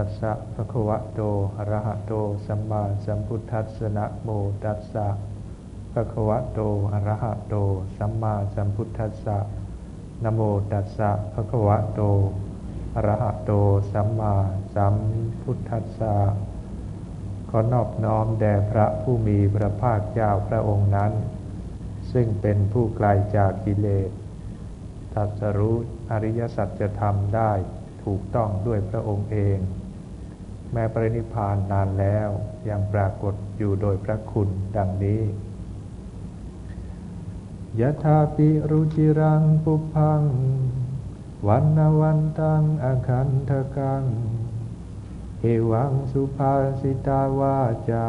สัสสะภะคะวะโตอะระหะโต สัมมาสัมพุทธัสสะนะโมตัสสะภะคะวะโตอะระหะโต สัมมาสัมพุทธัสสะนะโมตัสสะภะคะวะโตอะระหะโต สัมมาสัมพุทธัสสะขอนอบน้อมแด่พระผู้มีพระภาคเจ้าพระองค์นั้น ซึ่งเป็นผู้ไกลจากกิเลสตรัสรู้อริยสัจธรรมได้ถูกต้องด้วยพระองค์เอง แม้ปรินิพานนานแล้วยังปรากฏอยู่โดยพระคุณดังนี้ยะธาปิรุจิรังปุพัง วันนวันตังอคันทกังเอวังสุภาสิตาวาจา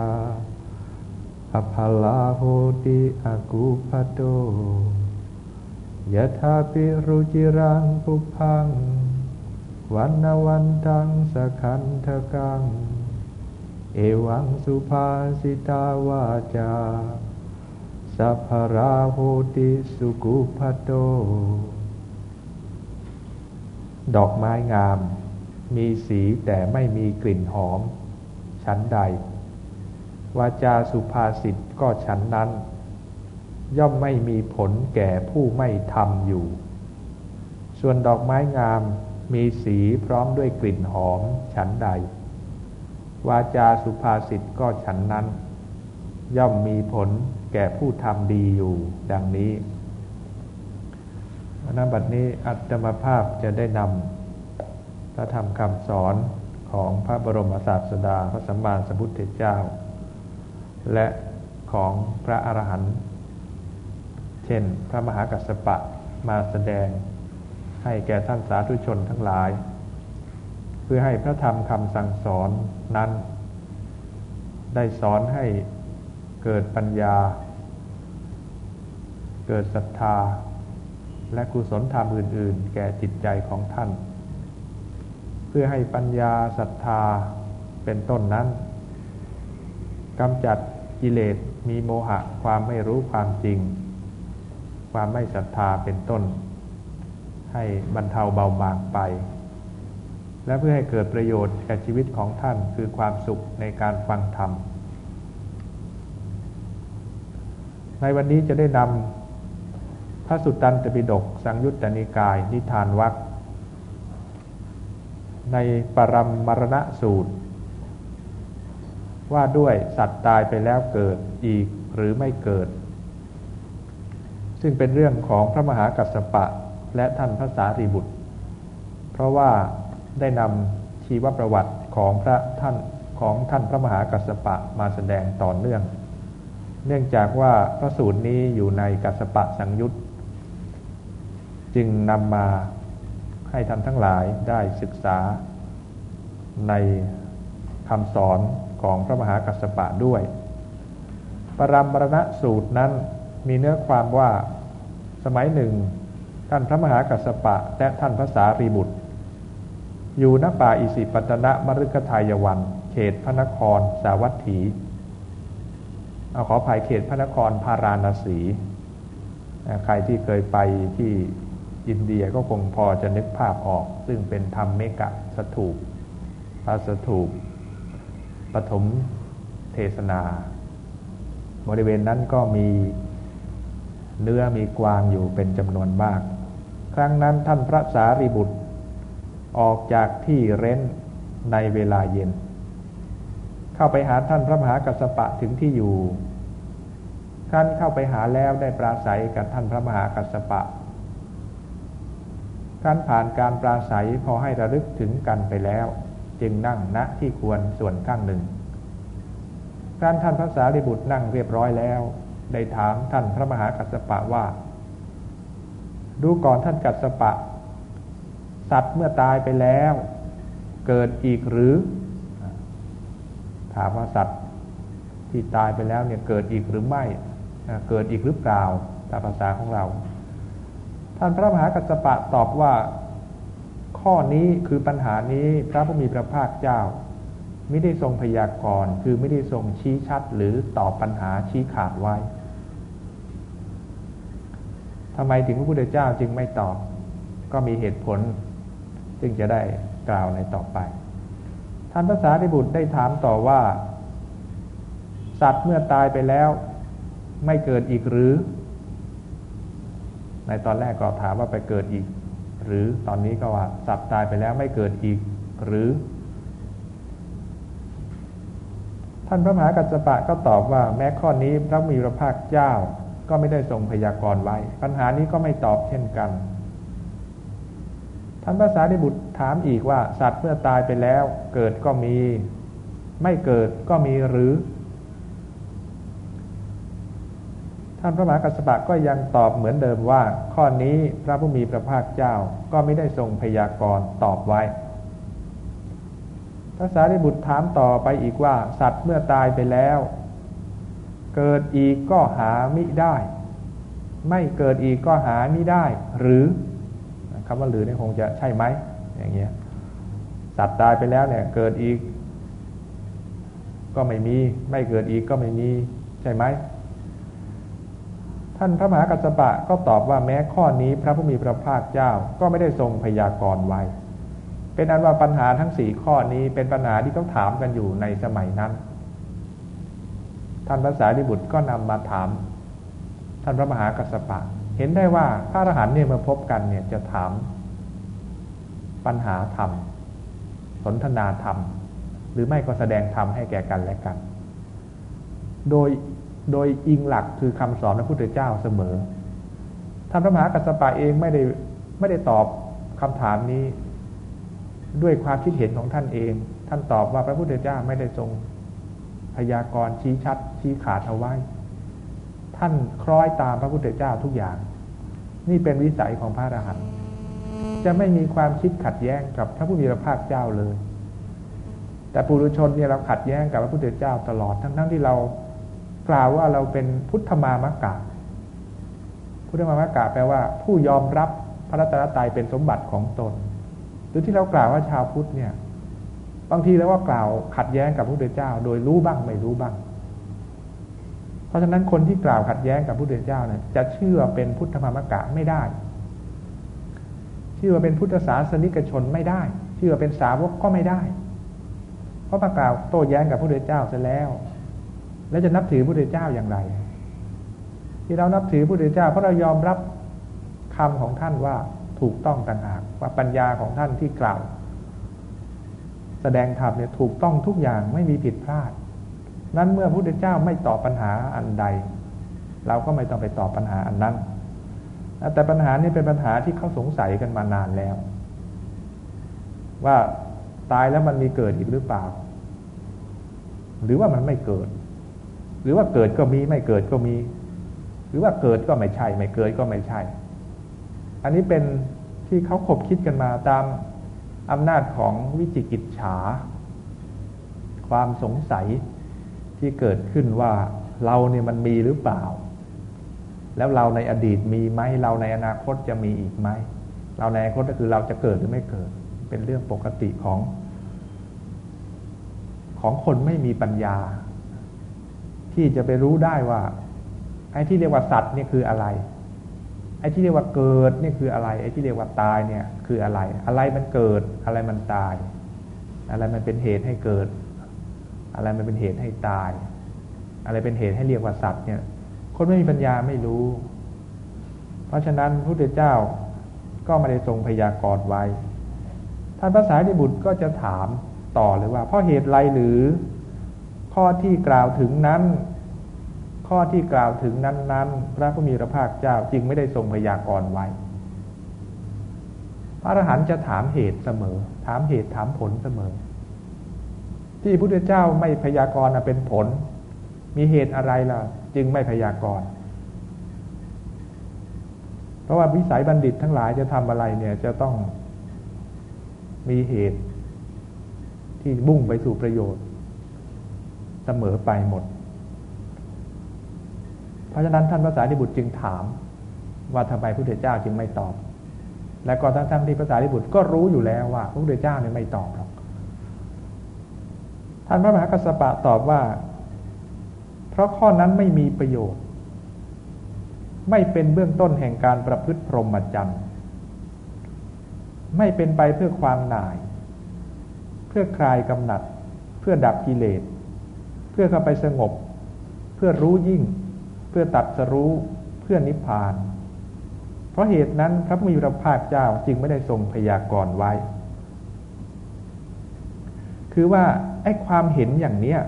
อภลาโหติอากุปโตยะธาปิรุจิรังปุพัง วันนวันตังสคันทกัง เอวังสุภาสิตาวาจา สัพพราโหติสุกุปโต ดอกไม้งาม มีสีแต่ไม่มีกลิ่นหอม ชั้นใด วาจาสุภาษิตก็ชั้นนั้น ย่อมไม่มีผลแก่ผู้ไม่ทำอยู่ ส่วนดอกไม้งาม มีสีพร้อมด้วยกลิ่นหอมชั้นใด วาจาสุภาษิตก็ชั้นนั้น ย่อมมีผลแก่ผู้ทำดีอยู่ดังนี้ณบัดนี้อัตมภาพจะได้นำพระธรรมคำสอนของพระบรมศาสดาพระสัมมาสัมพุทธเจ้า และของพระอรหันต์เช่นพระมหากัสสปะมาแสดง ให้แก่ท่านสาธุชนทั้งหลาย เพื่อให้พระธรรมคำสั่งสอนนั้น ได้สอนให้เกิดปัญญา เกิดศรัทธา และกุศลธรรมอื่น ๆ แก่จิตใจของท่าน เพื่อให้ปัญญาศรัทธาเป็นต้นนั้นกำจัดกิเลสมีโมหะความไม่รู้ความจริง ความไม่ศรัทธาเป็นต้น ให้บรรเทาเบาบางไป และเพื่อให้เกิดประโยชน์แก่ชีวิตของท่านคือความสุขในการฟังธรรม ในวันนี้จะได้นำพระสุตตันตปิฎกสังยุตตนิกาย นิทานวักในปรมมรณะสูตร ว่าด้วยสัตว์ตายไปแล้วเกิดอีกหรือไม่เกิด ซึ่งเป็นเรื่องของพระมหากัสสปะ และท่านพระสารีบุตร เพราะว่าได้นำชีวประวัติของพระท่านของท่านพระมหากัสสปะมาแสดงต่อเนื่อง เนื่องจากว่าพระสูตรนี้อยู่ในกัสปะสังยุตจึงนำมาให้ท่านทั้งหลายได้ศึกษาในคำสอนของพระมหากัสปะด้วย ปรามรณะสูตรนั้นมีเนื้อความว่าสมัยหนึ่ง ท่านพระมหากัสปะและท่านพระสารีบุตร อยู่ณป่าอิสิปตนะมฤคทายวัน เขตพระนครสาวัตถีเอาขอภัยเขตพระนครพาราณสี ใครที่เคยไปที่อินเดียก็คงพอจะนึกภาพออก ซึ่งเป็นธรรมเมกะสถูปพระสถูปปฐมเทศนา บริเวณนั้นก็มีเนื้อมีกวางอยู่เป็นจำนวนมาก ครั้งนั้นท่านพระสารีบุตร ออกจากที่เร้นในเวลาเย็น เข้าไปหาท่านพระมหากัสปะถึงที่อยู่ท่านเข้าไปหาแล้วได้ปราศัยกับท่านพระมหากัสปะท่านผ่านการปราศัยพอให้ระลึกถึงกันไปแล้ว จึงนั่งณที่ควรส่วนข้างหนึ่งท่านท่านพระสารีบุตรนั่งเรียบร้อยแล้ว ได้ถามท่านพระมหากัสปะว่า ดูก่อนท่านกัสปะ สัตว์เมื่อตายไปแล้ว เกิดอีกหรือ ถามว่าสัตว์ที่ตายไปแล้วเนี่ยเกิดอีกหรือไม่ เกิดอีกหรือเปล่าตามภาษาของเรา ท่านพระมหากัสปะตอบว่าข้อนี้คือปัญหานี้พระผู้มีพระภาคเจ้า ไม่ได้ทรงพยากรณ์คือไม่ได้ทรงชี้ชัดหรือตอบปัญหาชี้ขาดไว้ ทำไมถึงพระพุทธเจ้าจึงไม่ตอบ ก็มีเหตุผล ซึ่งจะได้กล่าวในต่อไป ท่านภาษาริบุตรได้ถามต่อว่า สัตว์เมื่อตายไปแล้ว ไม่เกิดอีกหรือ ในตอนแรกก็ถามว่าไปเกิดอีก หรือตอนนี้ก็ว่า สัตว์ตายไปแล้วไม่เกิดอีกหรือ ท่านพระมหากัจจปะก็ตอบว่า แม้ข้อนี้พระมีพระภาคเจ้า ก็ไม่ได้ทรงพยากรณ์ไว้ ปัญหานี้ก็ไม่ตอบเช่นกันท่านภาษาดิบุตรถามอีกว่า สัตว์เมื่อตายไปแล้ว เกิดก็มี ไม่เกิดก็มีหรือ ท่านพระมหากัสปะก็ยังตอบเหมือนเดิมว่า ข้อนี้พระผู้มีพระภาคเจ้าก็ไม่ได้ทรงพยากรณ์ตอบไว้ภาษาดิบุตรถามต่อไปอีกว่า สัตว์เมื่อตายไปแล้ว เกิดอีกก็หามิได้ ไม่เกิดอีกก็หามิได้ หรือคำว่าหรือนี่คงจะใช่ไหมอย่างเงี้ยสัตว์ตายไปแล้วเนี่ยเกิดอีก ก็ไม่มี ไม่เกิดอีกก็ไม่มีใช่ไหมท่านพระมหากัสสปะก็ตอบว่าแม้ข้อนี้พระผู้มีพระภาคเจ้าก็ไม่ได้ทรงพยากรณ์ไว้ เป็นอันว่าปัญหาทั้งสี่ข้อนี้เป็นปัญหาที่เขาถามกันอยู่ในสมัยนั้น ท่านพระสารีบุตรก็นำมาถาม ท่านพระมหากัสสปะ เห็นได้ว่าพระอรหันต์เนี่ยมื่อพบกันเนี่ยจะถามปัญหาธรรม สนทนาธรรม หรือไม่ก็แสดงธรรมให้แก่กันและกัน โดยโดยอิงหลักคือคำสอนพระพุทธเจ้าเสมอ ท่านพระมหากัสสปะเองไม่ได้ไม่ได้ตอบคำถามนี้ด้วยความคิดเห็นของท่านเอง ท่านตอบว่าพระพุทธเจ้าไม่ได้ทรง ยากรณ์ชี้ชัด ชี้ขาดเอาไว้ ท่านคล้อยตามพระพุทธเจ้าทุกอย่าง นี่เป็นวิสัยของพระอรหันต์จะไม่มีความคิดขัดแย้งกับพระผู้มีพระภาคเจ้าเลย แต่ปุถุชนเนี่ยเราขัดแย้งกับพระพุทธเจ้าตลอดทั้งทั้งที่เรากล่าวว่าเราเป็นพุทธมามะกะพุทธมามะกะแปลว่า ผู้ยอมรับพระรัตนตรัยเป็นสมบัติของตน หรือที่เรากล่าวว่าชาวพุทธเนี่ย บางทีแล้วว่ากล่าวขัดแย้งกับพระพุทธเจ้า โดยรู้บ้างไม่รู้บ้าง เพราะฉะนั้นคนที่กล่าวขัดแย้งกับพระพุทธเจ้าเนี่ยจะเชื่อเป็นพุทธมามกะไม่ได้ เชื่อเป็นพุทธศาสนิกชนไม่ได้ เชื่อเป็นสาวกก็ไม่ได้ เพราะประกล่าวโต้แย้งกับพระพุทธเจ้าเสร็จแล้ว แล้วจะนับถือพระพุทธเจ้าอย่างไร ที่เรานับถือพระพุทธเจ้าเพราะเรายอมรับคำของท่านว่าถูกต้องต่างหากว่าปัญญาของท่านที่กล่าว แสดงธรรมเนี่ยถูกต้องทุกอย่างไม่มีผิดพลาด นั้นเมื่อพระพุทธเจ้าไม่ตอบปัญหาอันใด เราก็ไม่ต้องไปตอบปัญหาอันนั้น แต่ปัญหานี้เป็นปัญหาที่เขาสงสัยกันมานานแล้ว ว่าตายแล้วมันมีเกิดอีกหรือเปล่า หรือว่ามันไม่เกิด หรือว่าเกิดก็มีไม่เกิดก็มี หรือว่าเกิดก็ไม่ใช่ ไม่เกิดก็ไม่ใช่ อันนี้เป็นที่เขาคบคิดกันมาตาม อำนาจของวิจิกิจฉา ความสงสัยที่เกิดขึ้นว่าเราเนี่ยมันมีหรือเปล่า แล้วเราในอดีตมีไหมเราในอนาคตจะมีอีกไหม เราในอนาคตก็คือเราจะเกิดหรือไม่เกิด เป็นเรื่องปกติของ ของคนไม่มีปัญญา ที่จะไปรู้ได้ว่าไอ้ที่เรียกว่าสัตว์นี่คืออะไร ไอ้ที่เรียกว่าเกิดนี่คืออะไร ไอ้ที่เรียกว่าตายเนี่ยคืออะไร อะไรมันเกิด อะไรมันตาย อะไรมันเป็นเหตุให้เกิด อะไรมันเป็นเหตุให้ตาย อะไรเป็นเหตุให้เรียกว่าสัตว์เนี่ย คนไม่มีปัญญาไม่รู้ เพราะฉะนั้นพระพุทธเจ้าก็ไม่ได้ทรงพยากรณ์ไว้ ท่านภาษาดิบุตรก็จะถามต่อเลยว่า เพราะเหตุไรหรือ ข้อที่กล่าวถึงนั้น ข้อที่กล่าวถึงนั้น ๆ พระผู้มีพระภาคเจ้าจึงไม่ได้ทรงพยากรณ์ไว้ พระอรหันต์จะถามเหตุเสมอ ถามเหตุถามผลเสมอ ที่พระพุทธเจ้าไม่พยากรณ์เป็นผล มีเหตุอะไรล่ะ จึงไม่พยากรณ์เพราะว่าวิสัยบัณฑิตทั้งหลายจะทำอะไรเนี่ยจะต้องมีเหตุที่มุ่งไปสู่ประโยชน์ เสมอไปหมด เพราะฉะนั้นท่านพระสารีบุตรจึงถาม ว่าทำไมพระพุทธเจ้าจึงไม่ตอบ และก็ทั้งๆที่พระสารีบุตรก็รู้อยู่แล้วว่าพระพุทธเจ้าเนี่ยไม่ตอบหรอกท่านพระมหากัสสปะตอบว่า เพราะข้อนั้นไม่มีประโยชน์ ไม่เป็นเบื้องต้นแห่งการประพฤติพรหมจรรย์ไม่เป็นไปเพื่อความหน่าย เพื่อคลายกำหนัด เพื่อดับกิเลส เพื่อเข้าไปสงบ เพื่อรู้ยิ่ง เพื่อตัดสรู้เพื่อนิพพาน เพราะเหตุนั้นพระมีพระภาคเจ้าจึงไม่ได้ทรงพยากรณ์ไว้ คือว่าไอ้ความเห็นอย่างเนี้ย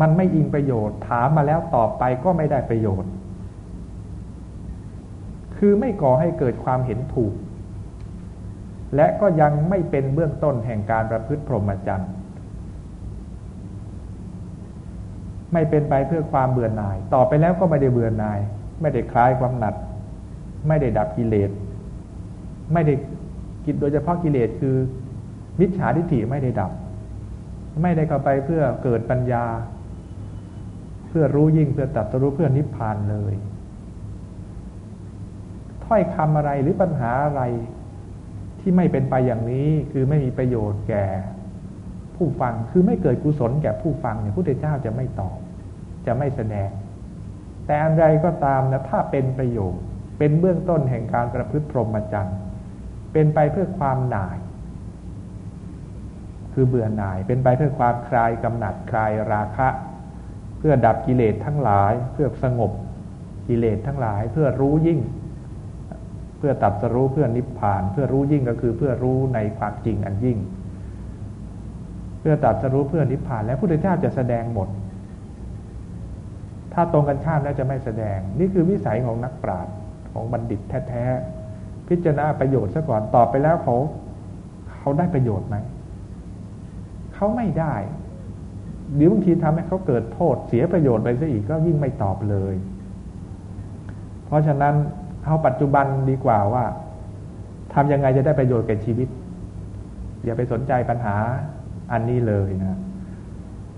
มันไม่อิงประโยชน์ ถามมาแล้วตอบไปก็ไม่ได้ประโยชน์ คือไม่ก่อให้เกิดความเห็นถูก และก็ยังไม่เป็นเบื้องต้นแห่งการประพฤติพรหมจรรย์ ไม่เป็นไปเพื่อความเบื่อหน่าย ต่อไปแล้วก็ไม่ได้เบื่อหน่าย ไม่ได้คลายความหนัด ไม่ได้ดับกิเลส ไม่ได้กิจโดยเฉพาะกิเลสคือมิจฉาทิฏฐิไม่ได้ดับ ไม่ได้เข้าไปเพื่อเกิดปัญญา เพื่อรู้ยิ่งเพื่อตัดรู้เพื่อนิพพานเลย ถ้อยคำอะไรหรือปัญหาอะไรที่ไม่เป็นไปอย่างนี้คือไม่มีประโยชน์แก่ผู้ฟังคือไม่เกิดกุศลแก่ผู้ฟังเนี่ยพระพุทธเจ้าจะไม่ตอบ จะไม่แสดง แต่อันใดก็ตามนะถ้าเป็นประโยชน์เป็นเบื้องต้นแห่งการประพฤติพรหมจรรย์เป็นไปเพื่อความหน่าย คือเบื่อหน่าย เป็นไปเพื่อความคลายกำหนัดคลายราคะ เพื่อดับกิเลสทั้งหลาย เพื่อสงบกิเลสทั้งหลาย เพื่อรู้ยิ่ง เพื่อตัดสรู้เพื่อนิพพาน เพื่อรู้ยิ่งก็คือเพื่อรู้ในความจริงอันยิ่ง เพื่อตัดสรู้เพื่อนิพพาน และพระพุทธเจ้าจะแสดงหมด ถ้าตรงกันข้ามแล้วจะไม่แสดง นี่คือวิสัยของนักปราชญ์ของบัณฑิตแท้ๆพิจารณาประโยชน์ซะก่อนตอบไปแล้วเขาเขาได้ประโยชน์ไหมเขาไม่ได้เดี๋ยวบางทีทำให้เขาเกิดโทษเสียประโยชน์ไปซะอีกก็ยิ่งไม่ตอบเลย เพราะฉะนั้นเอาปัจจุบันดีกว่าว่าทำยังไงจะได้ประโยชน์แก่ชีวิต อย่าไปสนใจปัญหาอันนี้เลยนะ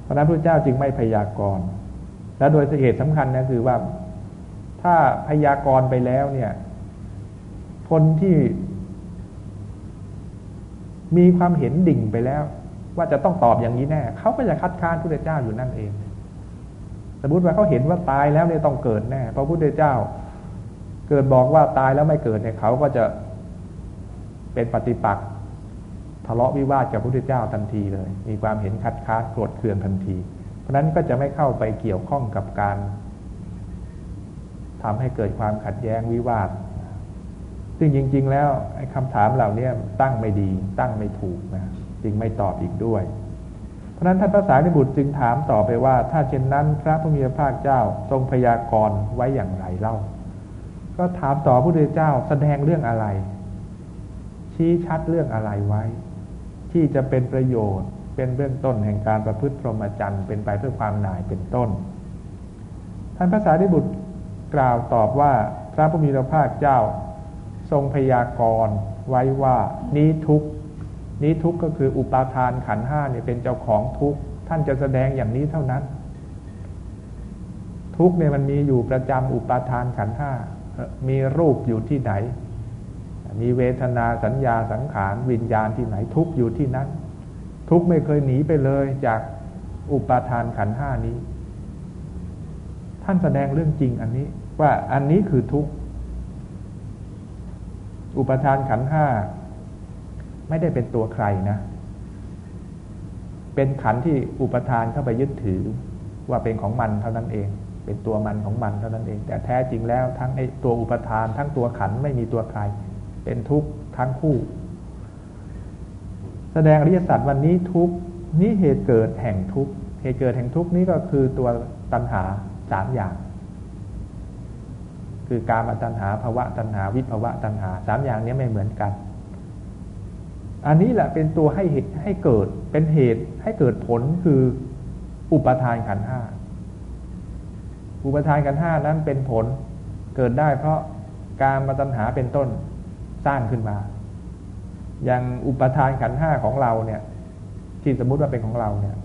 เพราะนั้นพระเจ้าจึงไม่พยากรณ์ และโดยเหตุสำคัญนะคือว่า ถ้าพยากรณ์ไปแล้วเนี่ย คนที่มีความเห็นดิ่งไปแล้ว ว่าจะต้องตอบอย่างนี้แน่เขาก็จะคัดค้านพระพุทธเจ้าอยู่นั่นเอง สมมติว่าเขาเห็นว่าตายแล้วเนี่ยต้องเกิดแน่เพราะพระพุทธเจ้า เกิดบอกว่าตายแล้วไม่เกิดเนี่ยเขาก็จะเป็นปฏิปักษ์ทะเลาะวิวาทกับพระพุทธเจ้าทันทีเลย มีความเห็นคัดค้านโกรธเคืองทันที ราะนั้นก็จะไม่เข้าไปเกี่ยวข้องกับการทำให้เกิดความขัดแย้งวิวาท ซึ่งจริง ๆ แล้วคำถามเหล่านี้ตั้งไม่ดี ตั้งไม่ถูกนะจึงไม่ตอบอีกด้วย เพราะนั้นท่านพระสารีบุตรจึงถามต่อไปว่า ถ้าเช่นนั้นพระพุทธภาคเจ้าทรงพยากรณ์ไว้อย่างไรเล่า ก็ถามต่อพระพุทธเจ้าแสดงเรื่องอะไร ชี้ชัดเรื่องอะไรไว้ ที่จะเป็นประโยชน์ เป็นเบื้องต้นแห่งการประพฤติพรหมจรรย์เป็นไปเพื่อความหน่ายเป็นต้น ท่านพระสารีบุตรกล่าวตอบว่าพระพุทธภาคเจ้า ทรงพยากรณ์ไว้ว่านี้ทุกนี้ทุกก็คืออุปาทานขันห้าเนี่ยเป็นเจ้าของทุกท่านจะแสดงอย่างนี้เท่านั้น ทุกเนี่ยมันมีอยู่ประจำอุปาทานขันห้ามีรูปอยู่ที่ไหน มีเวทนาสัญญาสังขารวิญญาณที่ไหนทุกอยู่ที่นั้น ทุกข์ไม่เคยหนีไปเลยจากอุปาทานขันห้านี้ ท่านแสดงเรื่องจริงอันนี้ ว่าอันนี้คือทุกข์อุปทานขันห้าไม่ได้เป็นตัวใครนะ เป็นขันที่อุปทานเข้าไปยึดถือว่าเป็นของมันเท่านั้นเอง เป็นตัวมันของมันเท่านั้นเอง แต่แท้จริงแล้วทั้งไอตัวอุปทาน ทั้งตัวขันไม่มีตัวใคร เป็นทุกข์ทั้งคู่ แสดงอริยสัจวันนี้ทุกนี้เหตุเกิดแห่งทุกเหตุเกิดแห่งทุกนี้ก็คือตัวตัณหาสามอย่าง คือการมาตัณหาภาวะตัณหา วิภาวะตัณหาสามอย่างนี้ไม่เหมือนกัน อันนี้แหละเป็นตัวให้เหตุให้เกิดเป็นเหตุให้เกิดผลคืออุปทานขันห้าอุปทานขันห้านั้นเป็นผลเกิดได้เพราะการมาตัญหาเป็นต้นสร้างขึ้นมา อย่างอุปทานขันห้าของเราเนี่ย ที่สมมุติว่าเป็นของเราเนี่ย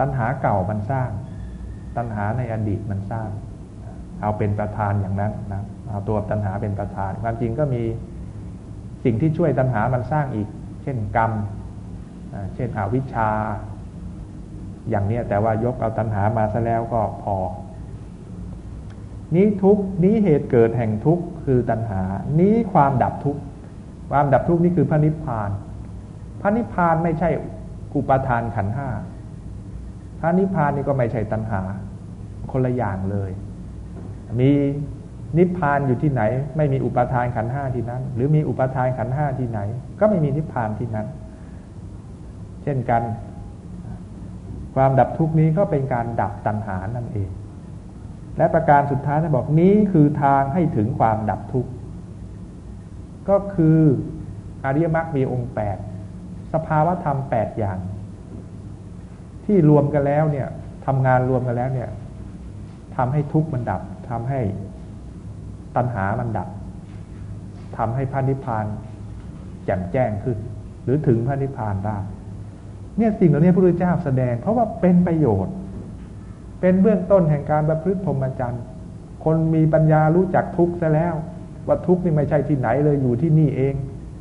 ตัณหาเก่ามันสร้าง ตัณหาในอดีตมันสร้าง เอาเป็นประธานอย่างนั้นนะเอาตัวตัณหาเป็นประธาน ความจริงก็มีสิ่งที่ช่วยตัณหามันสร้างอีก เช่นกรรม เช่นอวิชชา อย่างนี้แต่ว่ายกเอาตัณหามาซะแล้วก็พอ นี้ทุกนี้เหตุเกิดแห่งทุกคือตัณหา นี้ความดับทุก ความดับทุกข์นี่คือพระนิพพาน พระนิพพานไม่ใช่อุปาทานขันห้าพระนิพพานนี่ก็ไม่ใช่ตัณหา คนละอย่างเลย มีนิพพานอยู่ที่ไหน ไม่มีอุปาทานขันห้าที่นั้น หรือมีอุปาทานขันห้าที่ไหน ก็ไม่มีนิพพานที่นั้น เช่นกัน ความดับทุกนี้ก็เป็นการดับตัณหานั่นเอง และประการสุดท้ายท่านบอกนี้คือทางให้ถึงความดับทุกข์ ก็คืออริยมรรคมีองค์แปดสภาวะธรรมแปดอย่าง ที่รวมกันแล้วเนี่ยทำงานรวมกันแล้วเนี่ยทำให้ทุกข์มันดับทำให้ตัณหามันดับทำให้พระนิพพานแจ่มแจ้งขึ้น หรือถึงพระนิพพานได้เนี่ยสิ่งเหล่านี้พระพุทธเจ้าแสดง เพราะว่าเป็นประโยชน์ เป็นเบื้องต้นแห่งการประพฤติพรหมจรรย์ คนมีปัญญารู้จักทุกข์ซะแล้ว ว่าทุกข์นี่ไม่ใช่ที่ไหนเลยอยู่ที่นี่เอง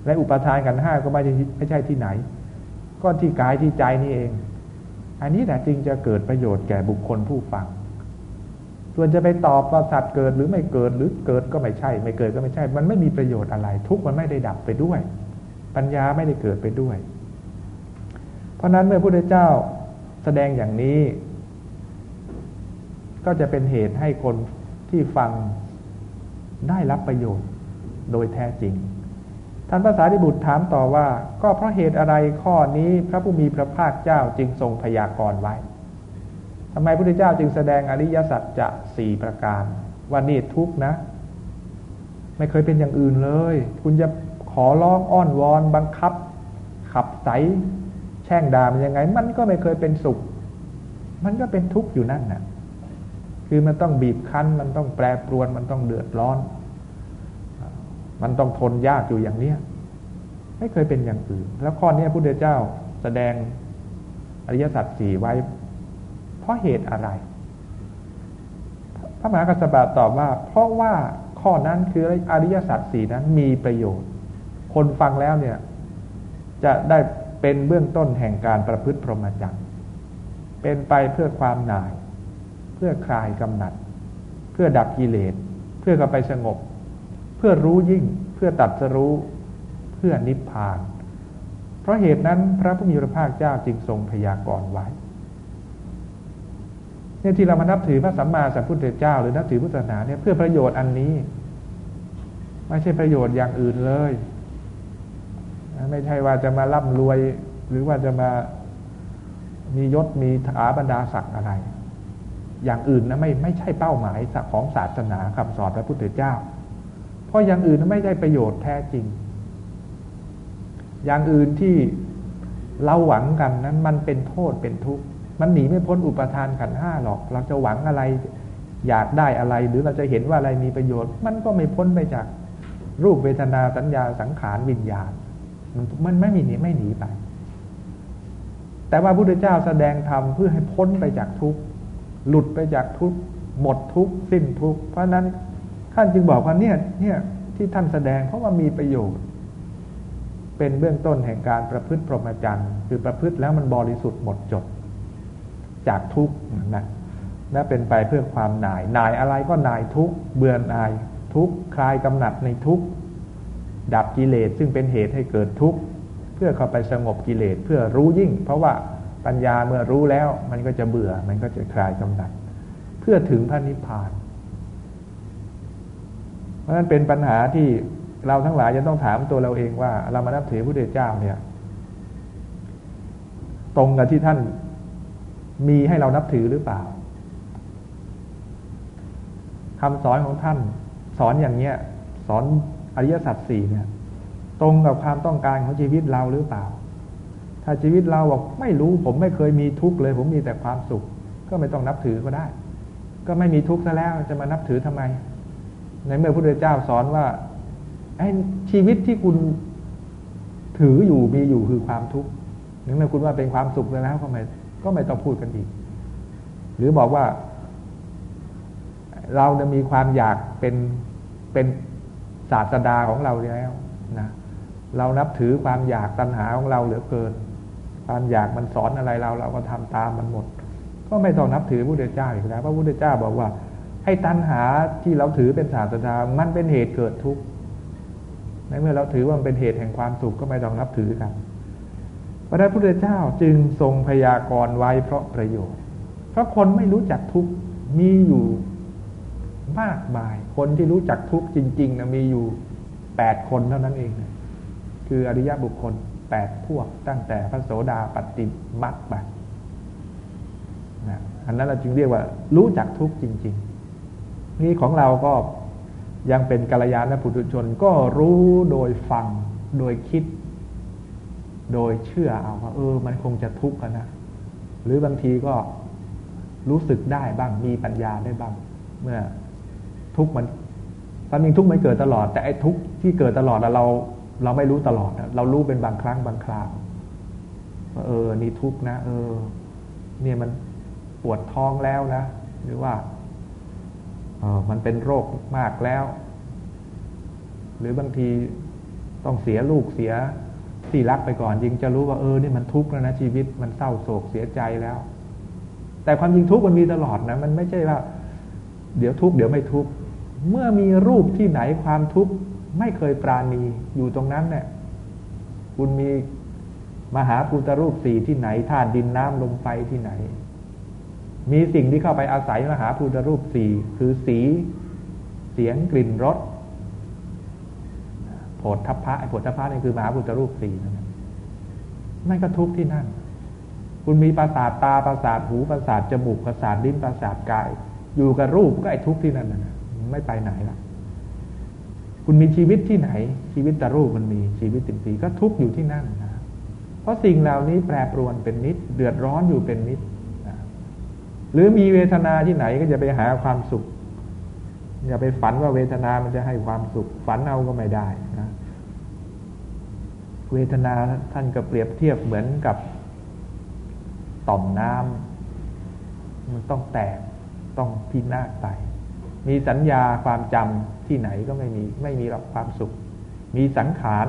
และอุปทานกันห้าก็ไม่ใช่ไม่ใช่ที่ไหน ก็ที่กายที่ใจนี่เอง อันนี้แหละจึงจะเกิดประโยชน์แก่บุคคลผู้ฟัง ส่วนจะไปตอบว่าสัตว์เกิดหรือไม่เกิดหรือเกิดก็ไม่ใช่ ไม่เกิดก็ไม่ใช่ มันไม่มีประโยชน์อะไร ทุกข์มันไม่ได้ดับไปด้วย ปัญญาไม่ได้เกิดไปด้วย เพราะนั้นเมื่อพระพุทธเจ้าแสดงอย่างนี้ ก็จะเป็นเหตุให้คนที่ฟัง ได้รับประโยชน์โดยแท้จริง ท่านภาษาดิบุตรถามต่อว่า ก็เพราะเหตุอะไรข้อนี้พระผู้มีพระภาคเจ้าจึงทรงพยากรณ์ไว้ทำไมพระพุทธเจ้าจึงแสดงอริยสัจจะสี่ประการ ว่านี่ทุกนะ ไม่เคยเป็นอย่างอื่นเลย คุณจะขอร้องอ้อนวอน บังคับ ขับใสแช่งด่ามันยังไง มันก็ไม่เคยเป็นสุข มันก็เป็นทุกข์อยู่นั่นนะ่ะ คือมันต้องบีบคั้น มันต้องแปรปรวน มันต้องเดือดร้อน มันต้องทนยากอยู่อย่างเนี้ยไม่เคยเป็นอย่างอื่น แล้วข้อนี้พระพุทธเจ้าแสดงอริยสัจสี่ไว้ เพราะเหตุอะไร พระมหากัสสปะตอบว่า เพราะว่าข้อนั้นคืออริยสัจสี่นั้นมีประโยชน์ คนฟังแล้วเนี่ย จะได้เป็นเบื้องต้นแห่งการประพฤติพรหมจรรย์เป็นไปเพื่อความหน่าย เพื่อคลายกำหนัด เพื่อดับกิเลสเพื่อเข้าไปสงบ พื่อรู้ยิ่งเพื่อตัดสรู้เพื่อนิพพาน เพราะเหตุนั้นพระผู้มีพระภาคเจ้าจึงทรงพยากรณ์ไว้เนี่ยที่เรามานับถือพระสัมมาสัมพุทธเจ้า หรือนับถือพุทธศาสนาเนี่ยเพื่อประโยชน์อันนี้ ไม่ใช่ประโยชน์อย่างอื่นเลย ไม่ใช่ว่าจะมาร่ำรวย หรือว่าจะมามียศมีถาบรรดาศักดิ์อะไร อย่างอื่นนะไม่ไม่ใช่เป้าหมายของศาสนาคำสอนพระพุทธเจ้า เพราะอย่างอื่นไม่ได้ประโยชน์แท้จริง อย่างอื่นที่เราหวังกันนั้น มันเป็นโทษเป็นทุกข์มันหนีไม่พ้นอุปทานขันห้าหรอก เราจะหวังอะไร อยากได้อะไร หรือเราจะเห็นว่าอะไรมีประโยชน์ มันก็ไม่พ้นไปจากรูปเวทนาสัญญาสังขารวิญญาณ มันมันไม่มีหนีไม่หนีไป แต่ว่าพระพุทธเจ้าแสดงธรรมเพื่อให้พ้นไปจากทุกข์หลุดไปจากทุกข์หมดทุกข์สิ้นทุกข์เพราะนั้น ท่านจึงบอกว่าเนี่ยเนี่ยที่ท่านแสดงเพราะว่ามีประโยชน์ เป็นเบื้องต้นแห่งการประพฤติพรหมจรรย์ คือประพฤติแล้วมันบริสุทธิ์หมดจด จากทุกนะและเป็นไปเพื่อความหน่ายหน่ายอะไรก็หน่ายทุกเบื่อหน่ายทุกคลายกำหนัดในทุกดับกิเลสซึ่งเป็นเหตุให้เกิดทุกข์เพื่อเข้าไปสงบกิเลสเพื่อรู้ยิ่ง เพราะว่าปัญญาเมื่อรู้แล้วมันก็จะเบื่อมันก็จะคลายกำหนัด เพื่อถึงพระนิพพาน เพราะนั้นเป็นปัญหาที่เราทั้งหลายจะต้องถามตัวเราเองว่า เรามานับถือพระเดชเจ้าเนี่ย ตรงกับที่ท่านมีให้เรานับถือหรือเปล่าคำสอนของท่าน สอนอย่างเนี้ย สอนอริยสัจสี่เนี่ย ตรงกับความต้องการของชีวิตเราหรือเปล่า ถ้าชีวิตเราบอกไม่รู้ผมไม่เคยมีทุกข์เลย ผมมีแต่ความสุข ก็ไม่ต้องนับถือก็ได้ ก็ไม่มีทุกข์ซะแล้วจะมานับถือทำไม ในเมื่อพระพุทธเจ้าสอนว่าชีวิตที่คุณถืออยู่มีอยู่คือความทุกข์นึกในคุณว่าเป็นความสุขแล้วก็ไม่ก็ไม่ต้องพูดกันอีก หรือบอกว่า เราจะมีความอยากเป็นเป็นศาสดาของเราแล้วนะเรานับถือความอยากตัณหาของเราเหลือเกิน ความอยากมันสอนอะไรเราเราก็ทำตามมันหมด ก็ไม่ต้องนับถือพระพุทธเจ้าอีกแล้วพระพุทธเจ้าบอกว่า ให้ตัณหาที่เราถือเป็นศาสดามันเป็นเหตุเกิดทุกข์ในเมื่อเราถือว่ามันเป็นเหตุแห่งความสุขก็ไม่ต้องนับถือกันพระพุทธเจ้าจึงทรงพยากรณ์ไว้เพราะประโยชน์ เพราะคนไม่รู้จักทุกข์มีอยู่มากมาย คนที่รู้จักทุกข์จริงๆนะมีอยู่แปดคนเท่านั้นเองนะคืออริยบุคคลแปดพวกตั้งแต่พระโสดาปฏิมักบัตนะอันนั้นเราจึงเรียกว่ารู้จักทุกข์จริงๆ นี่ของเราก็ยังเป็นกัลยาณปุถุชนก็รู้โดยฟังโดยคิด โดยเชื่อเอาว่าเออ มันคงจะทุกข์นะ หรือบางทีก็รู้สึกได้บ้างมีปัญญาได้บ้าง เมื่อทุกข์มันความจริงทุกข์ไม่เกิดตลอด แต่ไอ้ทุกข์ที่เกิดตลอดเรา เราไม่รู้ตลอดเรารู้เป็นบางครั้งบางคราวว่าเออ นี่ทุกข์นะ เออ เนี่ยมันปวดท้องแล้วนะ หรือว่า มันเป็นโรคมากแล้ว หรือบางทีต้องเสียลูกเสียที่รักไปก่อนยิงจะรู้ว่าเออนี่มันทุกข์แล้วนะชีวิตมันเศร้าโศกเสียใจแล้ว แต่ความจริงทุกข์มันมีตลอดนะมันไม่ใช่ว่า เดี๋ยวทุกข์เดี๋ยวไม่ทุกข์เมื่อมีรูปที่ไหนความทุกข์ไม่เคยปราณีอยู่ตรงนั้นเนี่ยคุณมีมหาภูตรูปสี่ที่ไหนธาตุดินน้ำลมไฟที่ไหน มีสิ่งที่เข้าไปอาศัยมหาภูตรูปสี่คือสีเสียงกลิ่นรสโผฏฐัพพะไอ้โผฏฐัพพะนี่คือมหาภูตรูปสี่นั่นนั่นก็ทุกข์ที่นั่น คุณมีประสาทตาประสาทหูประสาทจมูกประสาทลิ้นประสาทกาย อยู่กับรูปก็ไอ้ทุกข์ที่นั่นนะไม่ไปไหนละคุณมีชีวิตที่ไหน ชีวิตตรูปมันมีชีวิตติมปีก็ทุกอยู่ที่นั่นนะเพราะสิ่งเหล่านี้แปรปรวนเป็นนิด เดือดร้อนอยู่เป็นนิด หรือมีเวทนาที่ไหนก็จะไปหาความสุข อย่าไปฝันว่าเวทนามันจะให้ความสุข ฝันเอาก็ไม่ได้นะเวทนาท่านก็เปรียบเทียบเหมือนกับต่อมน้ำมันต้องแตกต้องพินาศไป มีสัญญาความจำที่ไหนก็ไม่มีไม่มีหรอกความสุข มีสังขาร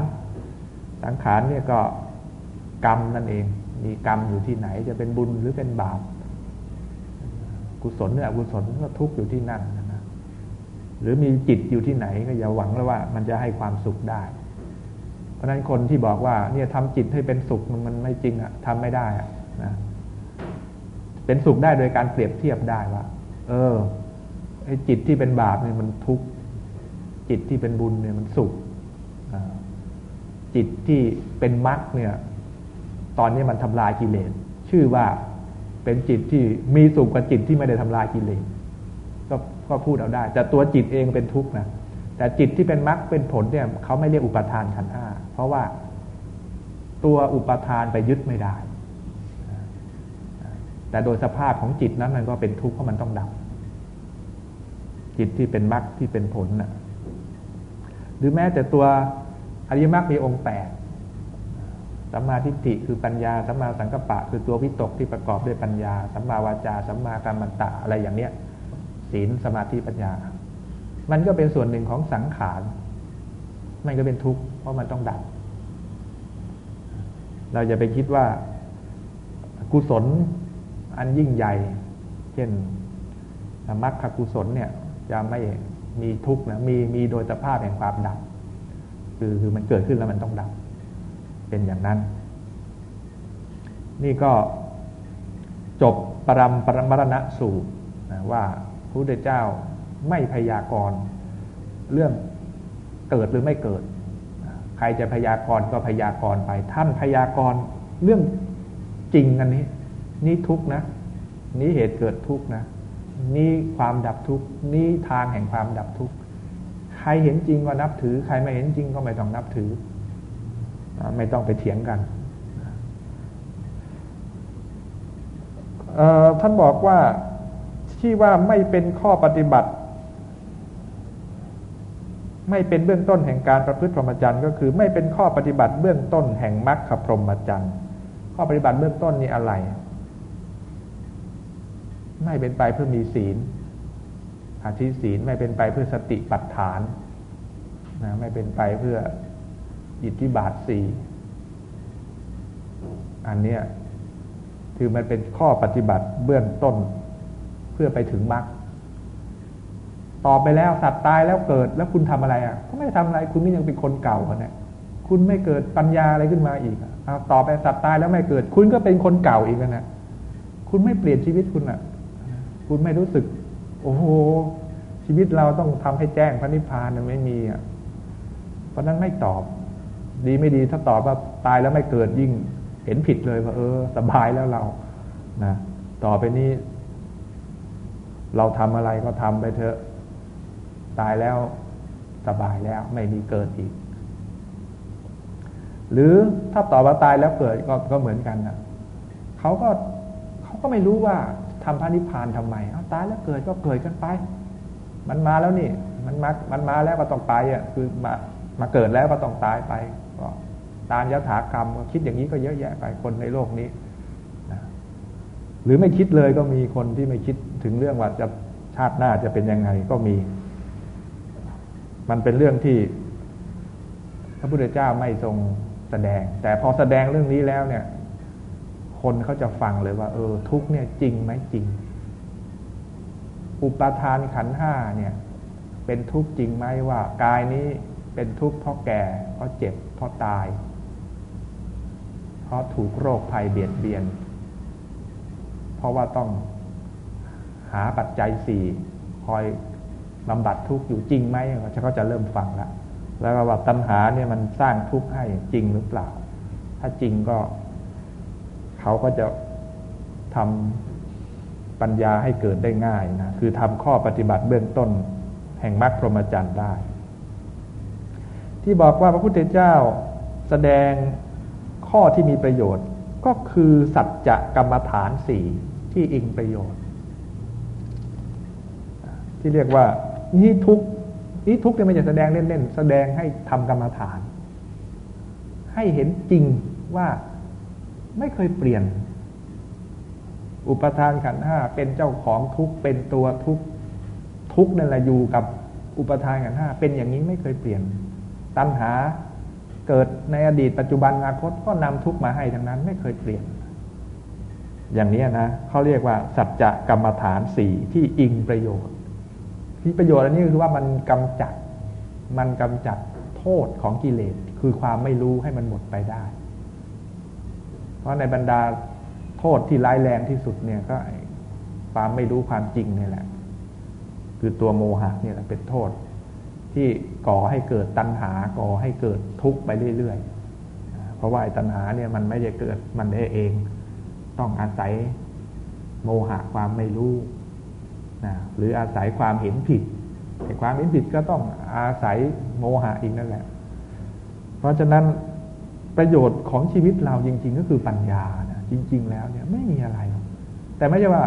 สังขารเนี่ยก็กรรมนั่นเอง มีกรรมอยู่ที่ไหนจะเป็นบุญหรือเป็นบาป กุศลหรืออกุศลก็ทุกข์อยู่ที่นั่นนะหรือมีจิตอยู่ที่ไหนก็อย่าหวังแล้วว่า มันจะให้ความสุขได้ เพราะนั้นคนที่บอกว่า เนี่ยทำจิตให้เป็นสุขมันไม่จริงอะทำไม่ได้อะนะเป็นสุขได้โดยการเปรียบเทียบได้ว่า เออไอ้จิตที่เป็นบาปเนี่ยมันทุกข์จิตที่เป็นบุญเนี่ยมันสุขจิตที่เป็นมรรคเนี่ย ตอนนี้มันทำลายกิเลสชื่อว่า เป็นจิตที่มีสุขกว่าจิตที่ไม่ได้ทำลายกิเลสก็ก็พูดเอาได้ แต่ตัวจิตเองเป็นทุกข์นะแต่จิตที่เป็นมรรคเป็นผลเนี่ยเขาไม่เรียกอุปทานขันห้าเพราะว่าตัวอุปทานไปยึดไม่ได้ แต่โดยสภาพของจิตนั้นมันก็เป็นทุกข์เพราะมันต้องดับ จิตที่เป็นมรรคที่เป็นผลน่ะหรือแม้แต่ตัวอริยมรรคมีองค์แปด สัมมาทิฏฐิคือปัญญาสัมมาสังกัปปะ คือตัววิตกที่ประกอบด้วยปัญญาสัมมาวาจาสัมมากรรมันตะอะไรอย่างเนี้ยศีลสมาธิปัญญา มันก็เป็นส่วนหนึ่งของสังขาร มันก็เป็นทุกข์เพราะมันต้องดับ เราจะไปคิดว่ากุศลอันยิ่งใหญ่ เช่นมรรคกุศลเนี่ยจะไม่มีทุกข์นะมีมีโดยสภาพแห่งความดับ คือคือมันเกิดขึ้นแล้วมันต้องดับ เป็นอย่างนั้น นี่ก็จบปรมปรมรณะสูตรนะว่าพระพุทธเจ้าไม่พยากรณ์เรื่องเกิดหรือไม่เกิด ใครจะพยากรณ์ก็พยากรณ์ไป ท่านพยากรณ์เรื่องจริงอันนี้ นี่ทุกนะ นี้เหตุเกิดทุกนะ นี่ความดับทุกนี่ทางแห่งความดับทุกใครเห็นจริงก็นับถือ ใครไม่เห็นจริงก็ไม่ต้องนับถือ ไม่ต้องไปเถียงกันท่านบอกว่าที่ว่าไม่เป็นข้อปฏิบัติ ไม่เป็นเบื้องต้นแห่งการประพฤติพรหมจรรย์ก็คือ ไม่เป็นข้อปฏิบัติเบื้องต้นแห่งมรรคพรหมจรรย์ข้อปฏิบัติเบื้องต้นนี่อะไร ไม่เป็นไปเพื่อมีศีลอาทิศีลไม่เป็นไปเพื่อสติปัฏฐานนะไม่เป็นไปเพื่อ อิทธิบาทสี่อันเนี้ยคือมันเป็นข้อปฏิบัติเบื้องต้นเพื่อไปถึงมรรคตอบไปแล้วสัตว์ตายแล้วเกิดแล้วคุณทำอะไรอะก็ไม่ได้ทำอะไร คุณก็ยังเป็นคนเก่าคนนี้คคุณไม่เกิดปัญญาอะไรขึ้นมาอีกเอาต่อไปสัตว์ตายแล้วไม่เกิด คุณก็เป็นคนเก่าอีกนะคุณไม่เปลี่ยนชีวิตคุณอะ คุณไม่รู้สึก โอ้โหชีวิตเราต้องทำให้แจ้งพระนิพพานมันไม่มีอะเพราะนั้นไม่ตอบ ดีไม่ดีถ้าตอบว่าตายแล้วไม่เกิดยิ่ง เห็นผิดเลยว่าเออ สบายแล้วเรานะต่อไปนี้ เราทำอะไรก็ทำไปเถอะ ตายแล้วสบายแล้ว ไม่มีเกิดอีก หรือถ้าตอบว่าตายแล้วเกิดก็ก็เหมือนกันนะเขาก็เขาก็ไม่รู้ว่าทำพระนิพพานทำไมเอาตายแล้วเกิดก็เกิดกันไป มันมาแล้วนี่ มันมามันมาแล้วก็ต้องไปอะ คือมามาเกิดแล้วก็ต้องตายไป ก็ตามยถากรรมคิดอย่างนี้ก็เยอะแยะไปคนในโลกนี้นะหรือไม่คิดเลยก็มีคนที่ไม่คิดถึงเรื่องว่าจะชาติหน้าจะเป็นยังไงก็มี มันเป็นเรื่องที่ พระพุทธเจ้าไม่ทรงแสดง แต่พอแสดงเรื่องนี้แล้วเนี่ย คนเขาจะฟังเลยว่า เออ ทุกเนี่ยจริงไหมจริง อุปทานขันห้าเนี่ย เป็นทุกข์จริงไหมว่ากายนี้เป็นทุกข์เพราะแก่เพราะเจ็บ เพราะตาย เพราะถูกโรคภัยเบียดเบียน เพราะว่าต้องหาปัจจัยสี่คอยบำบัดทุกข์อยู่จริงไหมเขาจะเริ่มฟังแล้วแล้วก็ว่าตัณหาเนี่ยมันสร้างทุกข์ให้จริงหรือเปล่า ถ้าจริงก็ เขาก็จะทำปัญญาให้เกิดได้ง่ายนะคือทำข้อปฏิบัติเบื้องต้น แห่งมรรคพรหมจรรย์ได้ ที่บอกว่าพระพุทธเจ้าแสดงข้อที่มีประโยชน์ ก็คือสัจจะกรรมฐานสี่ที่อิงประโยชน์ ที่เรียกว่านี่ทุกนี่ทุกเนี่ยไม่ใช่แสดงเล่นๆแสดงให้ทำกรรมฐาน ให้เห็นจริงว่าไม่เคยเปลี่ยน อุปทานขันห้าเป็นเจ้าของทุกเป็นตัวทุกทุกนั่นแหละอยู่กับอุปทานขันห้าเป็นอย่างนี้ไม่เคยเปลี่ยน ตัณหาเกิดในอดีตปัจจุบันอนาคตก็นำทุกมาให้ทั้งนั้นไม่เคยเปลี่ยน อย่างนี้นะเขาเรียกว่า สัจจะกรรมฐานสี่ที่อิงประโยชน์ ที่ประโยชน์อันนี้คือว่ามันกำจัดมันกำจัดโทษของกิเลสคือความไม่รู้ให้มันหมดไปได้ เพราะในบรรดาโทษที่ร้ายแรงที่สุดเนี่ยก็ความไม่รู้ความจริงนี่แหละ คือตัวโมหะเนี่ยแหละเป็นโทษ ที่ก่อให้เกิดตัณหาก่อให้เกิดทุกข์ไปเรื่อยๆ เพราะว่าตัณหาเนี่ยมันไม่ได้เกิดมันได้เอง ต้องอาศัยโมหะความไม่รู้นะหรืออาศัยความเห็นผิดแต่ความเห็นผิดก็ต้องอาศัยโมหะอีกนั่นแหละ เพราะฉะนั้นประโยชน์ของชีวิตเราจริง ๆ ก็คือปัญญานะจริง ๆ แล้วเนี่ยไม่มีอะไร แต่ไม่ใช่ว่า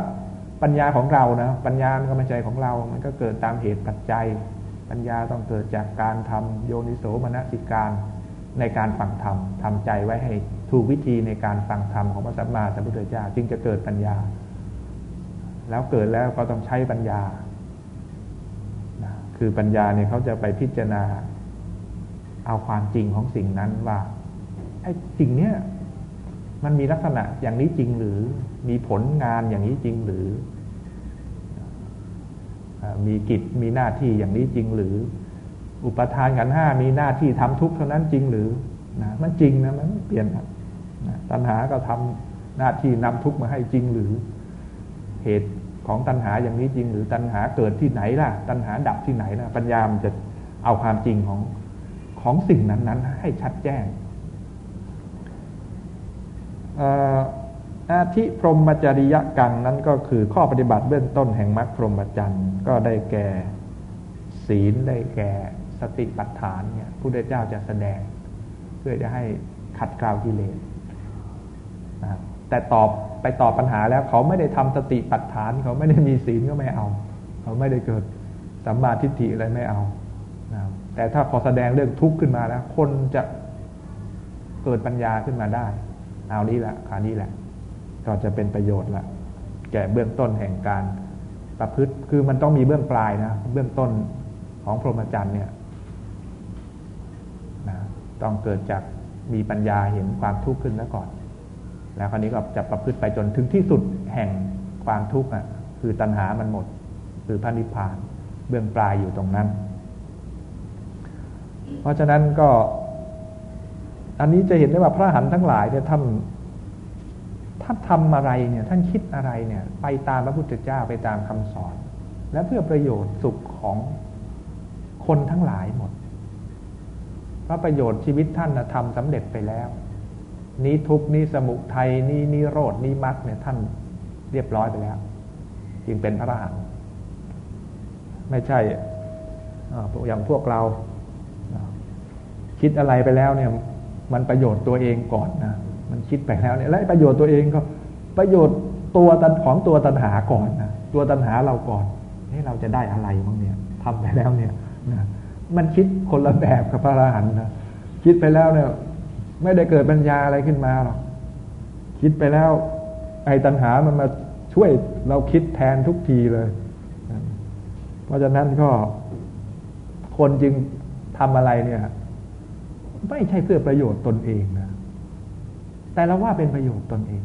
ปัญญาของเรานะปัญญามันก็ไม่ใช่ของเรา มันก็เกิดตามเหตุปัจจัย ปัญญาต้องเกิดจากการทำโยนิโสมนสิการในการฟังธรรมทำใจไว้ให้ถูกวิธีในการฟังธรรมของพระสัมมาสัมพุทธเจ้าจึงจะเกิดปัญญา แล้วเกิดแล้วก็ต้องใช้ปัญญา คือปัญญาเนี่ยเขาจะไปพิจารณา เอาความจริงของสิ่งนั้นว่าไอ้สิ่งเนี้ยมันมีลักษณะอย่างนี้จริงหรือมีผลงานอย่างนี้จริงหรือ มีกิจมีหน้าที่อย่างนี้จริงหรือ อุปทานกันห้ามีหน้าที่ทำทุกข์เท่านั้นจริงหรือนะมันจริงนะมันไม่เปลี่ยนนะตัณหาก็ทำหน้าที่นำทุกข์มาให้จริงหรือ เหตุของตัณหาอย่างนี้จริง หรือตัณหาเกิดที่ไหนล่ะ ตัณหาดับที่ไหนล่ะ ปัญญามันจะเอาความจริงของของสิ่งนั้น ๆ ให้ชัดแจ้ง อาทิพรหมจริยกังนั้นก็คือข้อปฏิบัติเบื้องต้นแห่งมรรคพรหมจรรย์ก็ได้แก่ศีลได้แก่สติปัฏฐานเนี่ยผู้ได้เจ้าจะแสดง เพื่อจะให้ขัดเกลากิเลสนะแต่ตอบไปตอบปัญหาแล้วเขาไม่ได้ทำสติปัฏฐาน เขาไม่ได้มีศีลก็ไม่เอา เขาไม่ได้เกิดสัมมาทิฏฐิอะไรไม่เอานะแต่ถ้าพอแสดงเรื่องทุกข์ขึ้นมาแล้ว คนจะเกิดปัญญาขึ้นมาได้ เอานี้แหละขานี้แหละ ก็จะเป็นประโยชน์ละแก่เบื้องต้นแห่งการประพฤติคือมันต้องมีเบื้องปลายนะเบื้องต้นของพรหมจรรย์เนี่ยนะต้องเกิดจากมีปัญญาเห็นความทุกข์ขึ้นแล้วก่อน แล้วคราวนี้ก็จะประพฤติไปจนถึงที่สุดแห่งความทุกข์อะคือตัณหามันหมด คือพระนิพพานเบื้องปลายอยู่ตรงนั้น เพราะฉะนั้นก็ อันนี้จะเห็นได้ว่าพระหันทั้งหลายเนี่ยท่าน ท่านทำอะไรเนี่ยท่านคิดอะไรเนี่ย ไปตามพระพุทธเจ้าไปตามคำสอน และเพื่อประโยชน์สุขของคนทั้งหลายหมดพระประโยชน์ชีวิตท่านนะทำสำเร็จไปแล้ว นี้ทุกนี้สมุทัยนี้นิโรดนี้มรรคเนี่ยท่านเรียบร้อยไปแล้ว จึงเป็นพระอรหันต์ไม่ใช่อย่างพวกเรา คิดอะไรไปแล้วเนี่ย มันประโยชน์ตัวเองก่อนนะ มันคิดไปแล้วเนี่ยและประโยชน์ตัวเองก็ประโยชน์ตัวตันของตัวตันหาก่อนนะตัวตันหาเราก่อนนี่เราจะได้อะไรบ้างเนี่ยทำไปแล้วเนี่ยนะมันคิดคนละแบบกับพระอรหันต์นะคิดไปแล้วเนี่ย ไม่ได้เกิดปัญญาอะไรขึ้นมาหรอกคิดไปแล้ว ไอ้ตัณหามันมาช่วยเราคิดแทนทุกทีเลย เพราะฉะนั้นก็คนจึงทำอะไรเนี่ย ไม่ใช่เพื่อประโยชน์ตนเองนะ แต่เราว่าเป็นประโยชน์ตนเอง